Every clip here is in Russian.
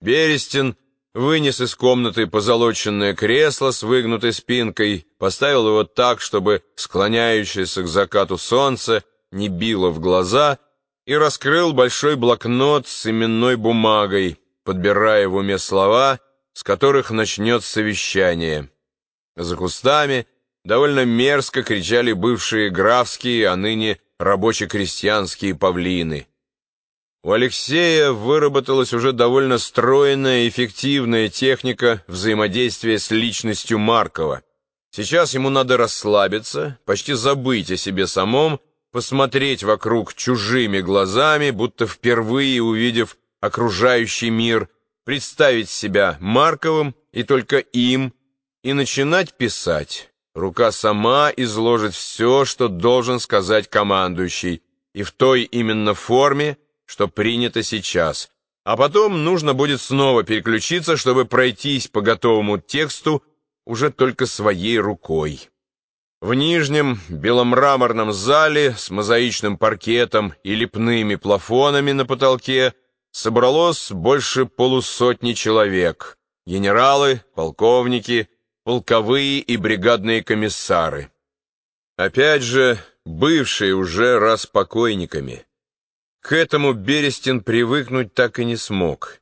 Берестин вынес из комнаты позолоченное кресло с выгнутой спинкой, поставил его так, чтобы склоняющееся к закату солнце не било в глаза, и раскрыл большой блокнот с именной бумагой, подбирая в уме слова, с которых начнет совещание. За кустами довольно мерзко кричали бывшие графские, а ныне рабоче-крестьянские павлины. У Алексея выработалась уже довольно стройная и эффективная техника взаимодействия с личностью Маркова. Сейчас ему надо расслабиться, почти забыть о себе самом, посмотреть вокруг чужими глазами, будто впервые увидев окружающий мир, представить себя Марковым и только им, и начинать писать. Рука сама изложит все, что должен сказать командующий, и в той именно форме, что принято сейчас. А потом нужно будет снова переключиться, чтобы пройтись по готовому тексту уже только своей рукой. В нижнем беломраморном зале с мозаичным паркетом и лепными плафонами на потолке собралось больше полусотни человек. Генералы, полковники, полковые и бригадные комиссары. Опять же, бывшие уже раз покойниками. К этому Берестин привыкнуть так и не смог.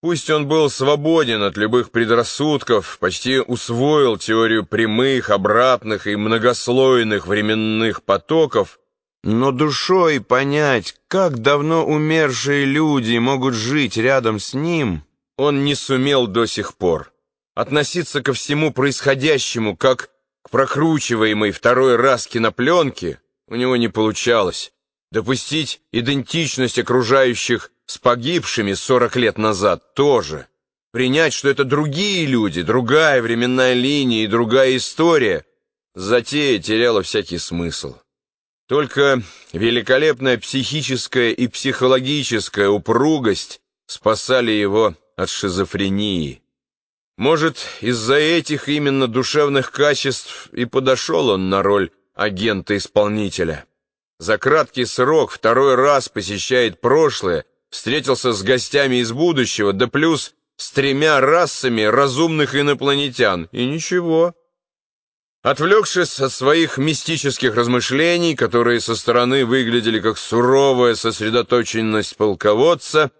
Пусть он был свободен от любых предрассудков, почти усвоил теорию прямых, обратных и многослойных временных потоков, но душой понять, как давно умершие люди могут жить рядом с ним, он не сумел до сих пор. Относиться ко всему происходящему, как к прокручиваемой второй раз кинопленке, у него не получалось допустить идентичность окружающих с погибшими 40 лет назад тоже, принять, что это другие люди, другая временная линия и другая история, затея теряла всякий смысл. Только великолепная психическая и психологическая упругость спасали его от шизофрении. Может, из-за этих именно душевных качеств и подошел он на роль агента-исполнителя за краткий срок второй раз посещает прошлое, встретился с гостями из будущего, да плюс с тремя расами разумных инопланетян, и ничего. Отвлекшись от своих мистических размышлений, которые со стороны выглядели как суровая сосредоточенность полководца,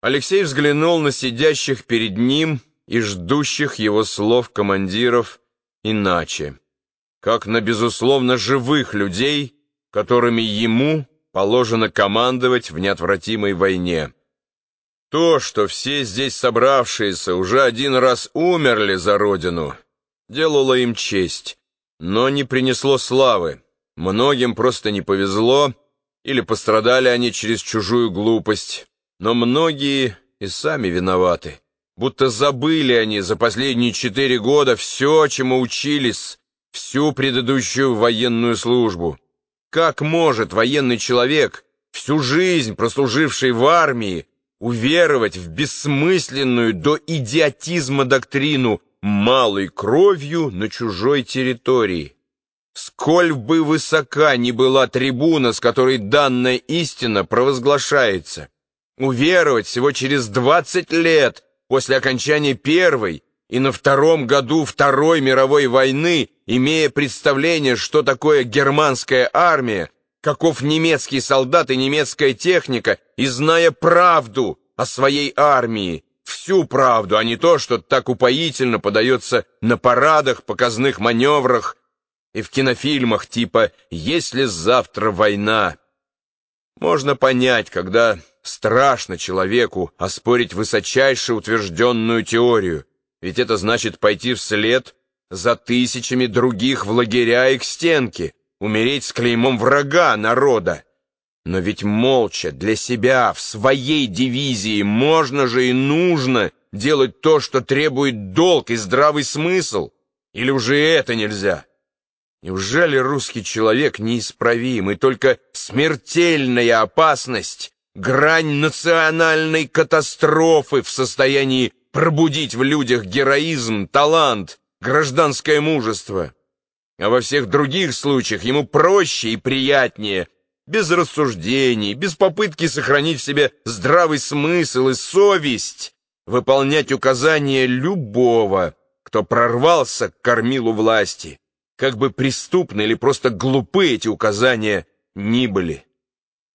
Алексей взглянул на сидящих перед ним и ждущих его слов командиров иначе, как на безусловно живых людей, которыми ему положено командовать в неотвратимой войне. То, что все здесь собравшиеся уже один раз умерли за родину, делало им честь, но не принесло славы. Многим просто не повезло, или пострадали они через чужую глупость, но многие и сами виноваты. Будто забыли они за последние четыре года все, чему учились, всю предыдущую военную службу. Как может военный человек, всю жизнь прослуживший в армии, уверовать в бессмысленную до идиотизма доктрину малой кровью на чужой территории? Сколь бы высока ни была трибуна, с которой данная истина провозглашается, уверовать всего через 20 лет после окончания Первой и на втором году Второй мировой войны, имея представление, что такое германская армия, каков немецкий солдат и немецкая техника, и зная правду о своей армии, всю правду, а не то, что так упоительно подается на парадах, показных маневрах и в кинофильмах типа «Если завтра война?». Можно понять, когда страшно человеку оспорить высочайше утвержденную теорию, ведь это значит пойти вслед за тысячами других в лагеря и к стенке, умереть с клеймом врага народа. Но ведь молча, для себя, в своей дивизии можно же и нужно делать то, что требует долг и здравый смысл. Или уже это нельзя? Неужели русский человек неисправим, и только смертельная опасность, грань национальной катастрофы в состоянии пробудить в людях героизм, талант, гражданское мужество. А во всех других случаях ему проще и приятнее, без рассуждений, без попытки сохранить в себе здравый смысл и совесть, выполнять указания любого, кто прорвался к кормилу власти, как бы преступны или просто глупы эти указания ни были.